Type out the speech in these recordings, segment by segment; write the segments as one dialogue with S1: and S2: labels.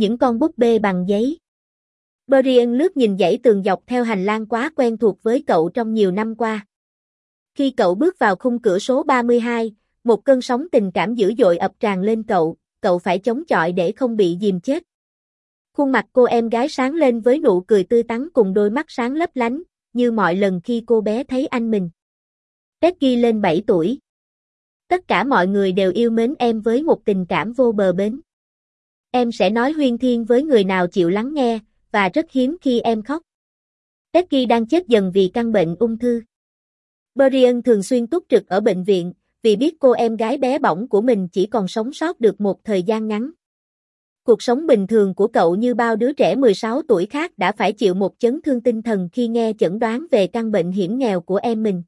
S1: Những con búp bê bằng giấy. Brian lướt nhìn dãy tường dọc theo hành lang quá quen thuộc với cậu trong nhiều năm qua. Khi cậu bước vào khung cửa số 32, một cơn sóng tình cảm dữ dội ập tràn lên cậu, cậu phải chống chọi để không bị dìm chết. Khuôn mặt cô em gái sáng lên với nụ cười tươi tắn cùng đôi mắt sáng lấp lánh, như mọi lần khi cô bé thấy anh mình. Becky lên 7 tuổi. Tất cả mọi người đều yêu mến em với một tình cảm vô bờ bến. Em sẽ nói huyên thiên với người nào chịu lắng nghe, và rất hiếm khi em khóc. Becky đang chết dần vì căn bệnh ung thư. Brian thường xuyên túc trực ở bệnh viện, vì biết cô em gái bé bỏng của mình chỉ còn sống sót được một thời gian ngắn. Cuộc sống bình thường của cậu như bao đứa trẻ 16 tuổi khác đã phải chịu một chấn thương tinh thần khi nghe chẩn đoán về căn bệnh hiểm nghèo của em mình.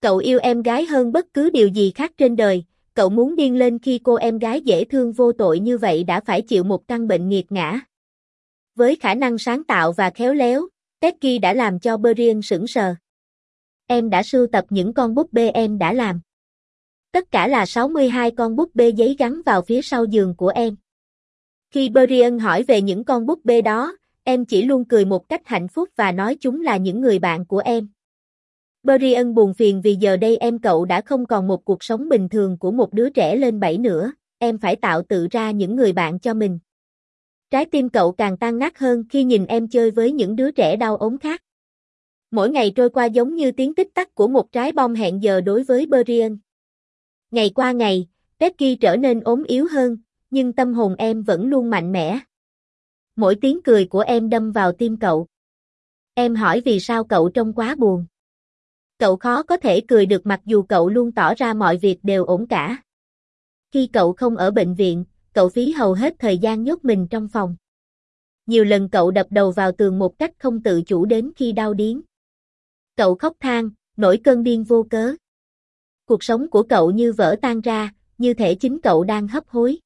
S1: Cậu yêu em gái hơn bất cứ điều gì khác trên đời, cậu muốn điên lên khi cô em gái dễ thương vô tội như vậy đã phải chịu một căn bệnh nghiệt ngã. Với khả năng sáng tạo và khéo léo, Becky đã làm cho Berrien sững sờ. Em đã sưu tập những con búp bê em đã làm. Tất cả là 62 con búp bê giấy gắn vào phía sau giường của em. Khi Berrien hỏi về những con búp bê đó, em chỉ luôn cười một cách hạnh phúc và nói chúng là những người bạn của em. Brian buồn phiền vì giờ đây em cậu đã không còn một cuộc sống bình thường của một đứa trẻ lên 7 nữa, em phải tạo tự ra những người bạn cho mình. Trái tim cậu càng tan nát hơn khi nhìn em chơi với những đứa trẻ đau ốm khác. Mỗi ngày trôi qua giống như tiếng tích tắc của một trái bom hẹn giờ đối với Brian. Ngày qua ngày, Becky trở nên ốm yếu hơn, nhưng tâm hồn em vẫn luôn mạnh mẽ. Mỗi tiếng cười của em đâm vào tim cậu. Em hỏi vì sao cậu trông quá buồn. Cậu khó có thể cười được mặc dù cậu luôn tỏ ra mọi việc đều ổn cả. Khi cậu không ở bệnh viện, cậu phí hầu hết thời gian nhốt mình trong phòng. Nhiều lần cậu đập đầu vào tường một cách không tự chủ đến khi đau điếng. Cậu khóc than, nổi cơn điên vô cớ. Cuộc sống của cậu như vỡ tan ra, như thể chính cậu đang hấp hối.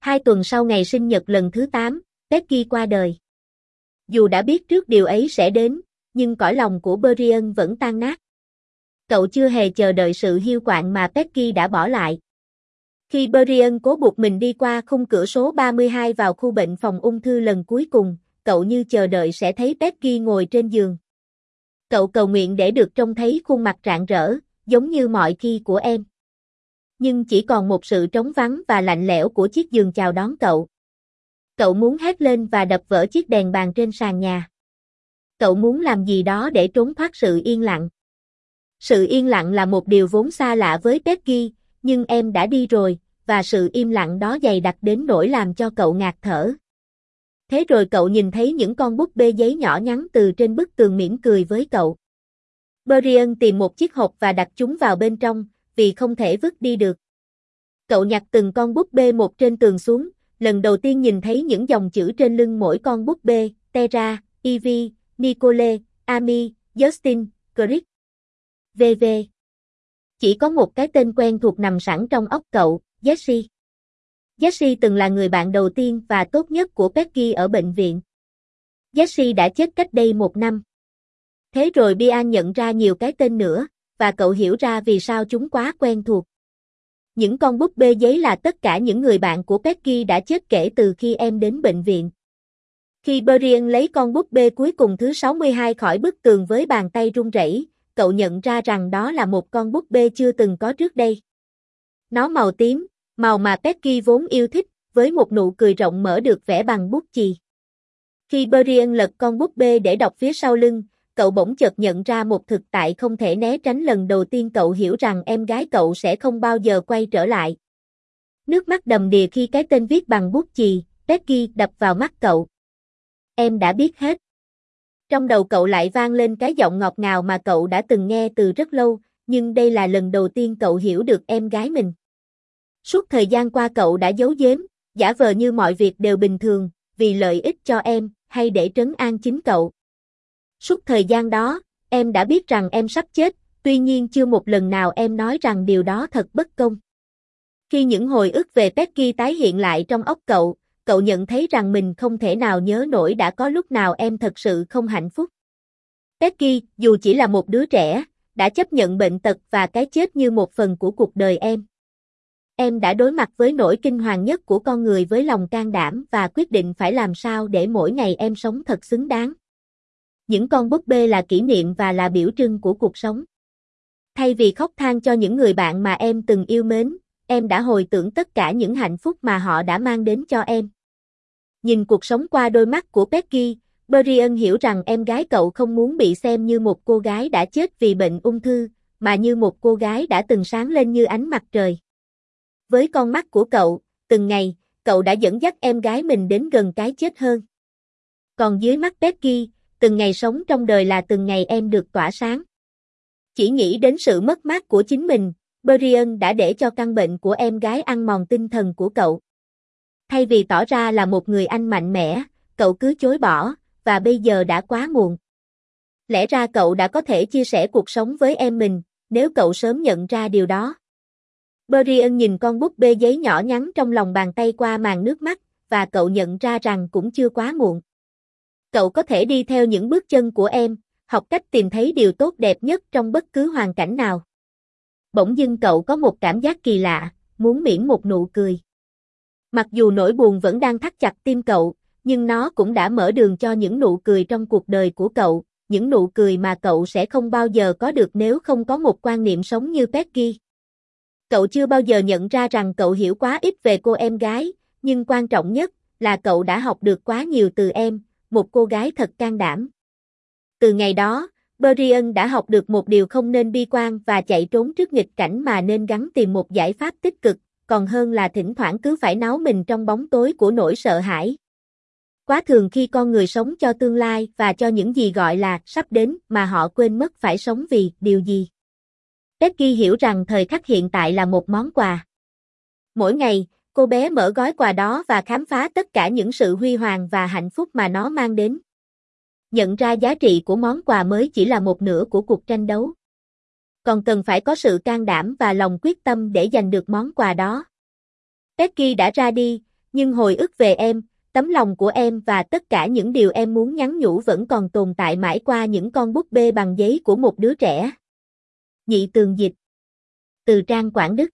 S1: Hai tuần sau ngày sinh nhật lần thứ 8, Becky qua đời. Dù đã biết trước điều ấy sẽ đến, nhưng cõi lòng của Berrien vẫn tan nát. Cậu chưa hề chờ đợi sự hiu quạng mà Pecky đã bỏ lại. Khi Berrien cố buộc mình đi qua khung cửa số 32 vào khu bệnh phòng ung thư lần cuối cùng, cậu như chờ đợi sẽ thấy Pecky ngồi trên giường. Cậu cầu nguyện để được trông thấy khuôn mặt rạng rỡ, giống như mọi khi của em. Nhưng chỉ còn một sự trống vắng và lạnh lẽo của chiếc giường chào đón cậu. Cậu muốn hét lên và đập vỡ chiếc đèn bàn trên sàn nhà. Cậu muốn làm gì đó để trốn thoát sự yên lặng. Sự yên lặng là một điều vốn xa lạ với Peggy, nhưng em đã đi rồi, và sự im lặng đó dày đặc đến nỗi làm cho cậu ngạt thở. Thế rồi cậu nhìn thấy những con búp bê giấy nhỏ nhắn từ trên bức tường mỉm cười với cậu. Brian tìm một chiếc hộp và đặt chúng vào bên trong, vì không thể vứt đi được. Cậu nhặt từng con búp bê một trên tường xuống, lần đầu tiên nhìn thấy những dòng chữ trên lưng mỗi con búp bê, Terra, Evie, Nicole, Ami, Justin, Chris. VV. Chỉ có một cái tên quen thuộc nằm sẵn trong óc cậu, Jesse. Jesse từng là người bạn đầu tiên và tốt nhất của Peggy ở bệnh viện. Jesse đã chết cách đây một năm. Thế rồi Bian nhận ra nhiều cái tên nữa, và cậu hiểu ra vì sao chúng quá quen thuộc. Những con búp bê giấy là tất cả những người bạn của Peggy đã chết kể từ khi em đến bệnh viện. Khi Berrien lấy con búp bê cuối cùng thứ 62 khỏi bức tường với bàn tay run rẩy, cậu nhận ra rằng đó là một con búp bê chưa từng có trước đây. Nó màu tím, màu mà Peggy vốn yêu thích, với một nụ cười rộng mở được vẽ bằng bút chì. Khi Berrien lật con búp bê để đọc phía sau lưng, cậu bỗng chợt nhận ra một thực tại không thể né tránh lần đầu tiên cậu hiểu rằng em gái cậu sẽ không bao giờ quay trở lại. Nước mắt đầm đìa khi cái tên viết bằng bút chì, Becky đập vào mắt cậu. Em đã biết hết. Trong đầu cậu lại vang lên cái giọng ngọt ngào mà cậu đã từng nghe từ rất lâu, nhưng đây là lần đầu tiên cậu hiểu được em gái mình. Suốt thời gian qua cậu đã giấu giếm, giả vờ như mọi việc đều bình thường, vì lợi ích cho em, hay để trấn an chính cậu. Suốt thời gian đó, em đã biết rằng em sắp chết, tuy nhiên chưa một lần nào em nói rằng điều đó thật bất công. Khi những hồi ức về Becky tái hiện lại trong óc cậu, cậu nhận thấy rằng mình không thể nào nhớ nổi đã có lúc nào em thật sự không hạnh phúc. Becky, dù chỉ là một đứa trẻ, đã chấp nhận bệnh tật và cái chết như một phần của cuộc đời em. em đã đối mặt với nỗi kinh hoàng nhất của con người với lòng can đảm và quyết định phải làm sao để mỗi ngày em sống thật xứng đáng. Những con búp bê là kỷ niệm và là biểu trưng của cuộc sống. Thay vì khóc than cho những người bạn mà em từng yêu mến, em đã hồi tưởng tất cả những hạnh phúc mà họ đã mang đến cho em. Nhìn cuộc sống qua đôi mắt của Becky, Brian hiểu rằng em gái cậu không muốn bị xem như một cô gái đã chết vì bệnh ung thư, mà như một cô gái đã từng sáng lên như ánh mặt trời. Với con mắt của cậu, từng ngày, cậu đã dẫn dắt em gái mình đến gần cái chết hơn. Còn dưới mắt Becky, từng ngày sống trong đời là từng ngày em được tỏa sáng. Chỉ nghĩ đến sự mất mát của chính mình, Brian đã để cho căn bệnh của em gái ăn mòn tinh thần của cậu. Thay vì tỏ ra là một người anh mạnh mẽ, cậu cứ chối bỏ, và bây giờ đã quá muộn. Lẽ ra cậu đã có thể chia sẻ cuộc sống với em mình, nếu cậu sớm nhận ra điều đó. Brian nhìn con búp bê giấy nhỏ nhắn trong lòng bàn tay qua màn nước mắt, và cậu nhận ra rằng cũng chưa quá muộn. Cậu có thể đi theo những bước chân của em, học cách tìm thấy điều tốt đẹp nhất trong bất cứ hoàn cảnh nào. Bỗng dưng cậu có một cảm giác kỳ lạ, muốn miễn một nụ cười. Mặc dù nỗi buồn vẫn đang thắt chặt tim cậu, nhưng nó cũng đã mở đường cho những nụ cười trong cuộc đời của cậu, những nụ cười mà cậu sẽ không bao giờ có được nếu không có một quan niệm sống như Peggy. Cậu chưa bao giờ nhận ra rằng cậu hiểu quá ít về cô em gái, nhưng quan trọng nhất là cậu đã học được quá nhiều từ em, một cô gái thật can đảm. Từ ngày đó, Berrien đã học được một điều không nên bi quan và chạy trốn trước nghịch cảnh mà nên gắn tìm một giải pháp tích cực, còn hơn là thỉnh thoảng cứ phải náo mình trong bóng tối của nỗi sợ hãi. Quá thường khi con người sống cho tương lai và cho những gì gọi là sắp đến mà họ quên mất phải sống vì điều gì. Becky hiểu rằng thời khắc hiện tại là một món quà. Mỗi ngày, cô bé mở gói quà đó và khám phá tất cả những sự huy hoàng và hạnh phúc mà nó mang đến. Nhận ra giá trị của món quà mới chỉ là một nửa của cuộc tranh đấu. Còn cần phải có sự can đảm và lòng quyết tâm để giành được món quà đó. Becky đã ra đi, nhưng hồi ức về em, tấm lòng của em và tất cả những điều em muốn nhắn nhủ vẫn còn tồn tại mãi qua những con búp bê bằng giấy của một đứa trẻ. Nhị tường dịch Từ trang Quảng Đức